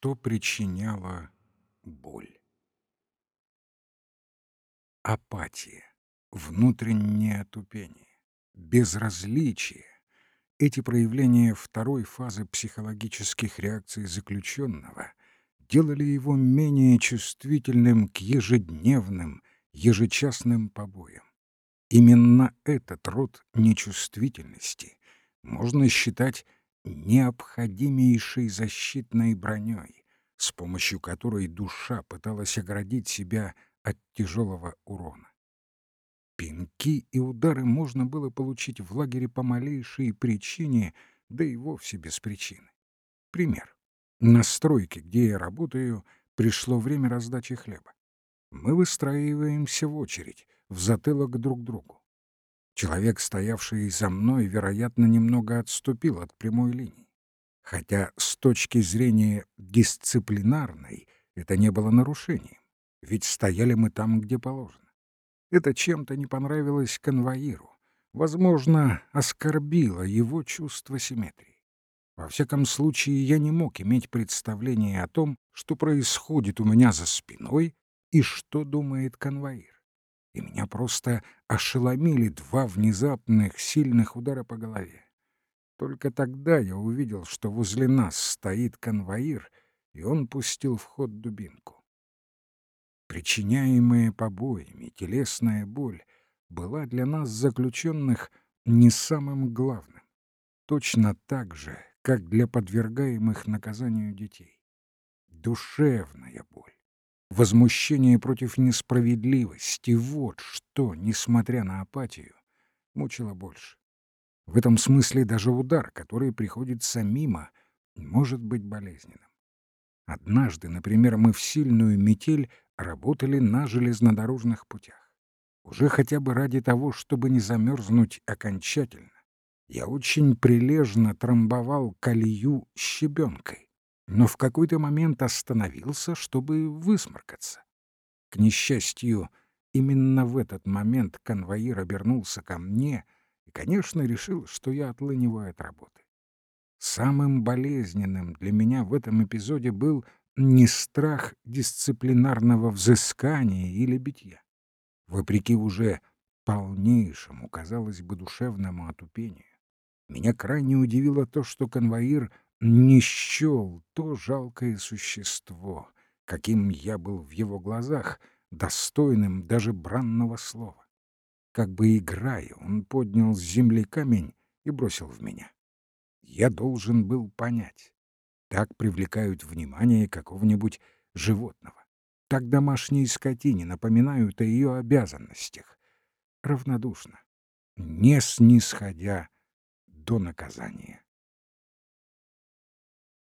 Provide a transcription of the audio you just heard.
что причиняло боль. Апатия, внутреннее отупение, безразличие — эти проявления второй фазы психологических реакций заключенного делали его менее чувствительным к ежедневным, ежечасным побоям. Именно этот род нечувствительности можно считать необходимейшей защитной броней, с помощью которой душа пыталась оградить себя от тяжелого урона. Пинки и удары можно было получить в лагере по малейшей причине, да и вовсе без причины. Пример. На стройке, где я работаю, пришло время раздачи хлеба. Мы выстраиваемся в очередь, в затылок друг другу. Человек, стоявший за мной, вероятно, немного отступил от прямой линии. Хотя с точки зрения дисциплинарной это не было нарушением, ведь стояли мы там, где положено. Это чем-то не понравилось конвоиру, возможно, оскорбило его чувство симметрии. Во всяком случае, я не мог иметь представления о том, что происходит у меня за спиной и что думает конвоир и меня просто ошеломили два внезапных сильных удара по голове. Только тогда я увидел, что возле нас стоит конвоир, и он пустил в ход дубинку. Причиняемая побоями телесная боль была для нас, заключенных, не самым главным. Точно так же, как для подвергаемых наказанию детей. Душевная боль Возмущение против несправедливости — вот что, несмотря на апатию, мучило больше. В этом смысле даже удар, который приходится мимо, может быть болезненным. Однажды, например, мы в сильную метель работали на железнодорожных путях. Уже хотя бы ради того, чтобы не замерзнуть окончательно. Я очень прилежно трамбовал колею щебенкой но в какой-то момент остановился, чтобы высморкаться. К несчастью, именно в этот момент конвоир обернулся ко мне и, конечно, решил, что я отлыниваю от работы. Самым болезненным для меня в этом эпизоде был не страх дисциплинарного взыскания или битья. Вопреки уже полнейшему, казалось бы, душевному отупению, меня крайне удивило то, что конвоир — не счел то жалкое существо, каким я был в его глазах, достойным даже бранного слова. Как бы играя, он поднял с земли камень и бросил в меня. Я должен был понять. Так привлекают внимание какого-нибудь животного. Так домашние скотине напоминают о ее обязанностях. Равнодушно, не снисходя до наказания.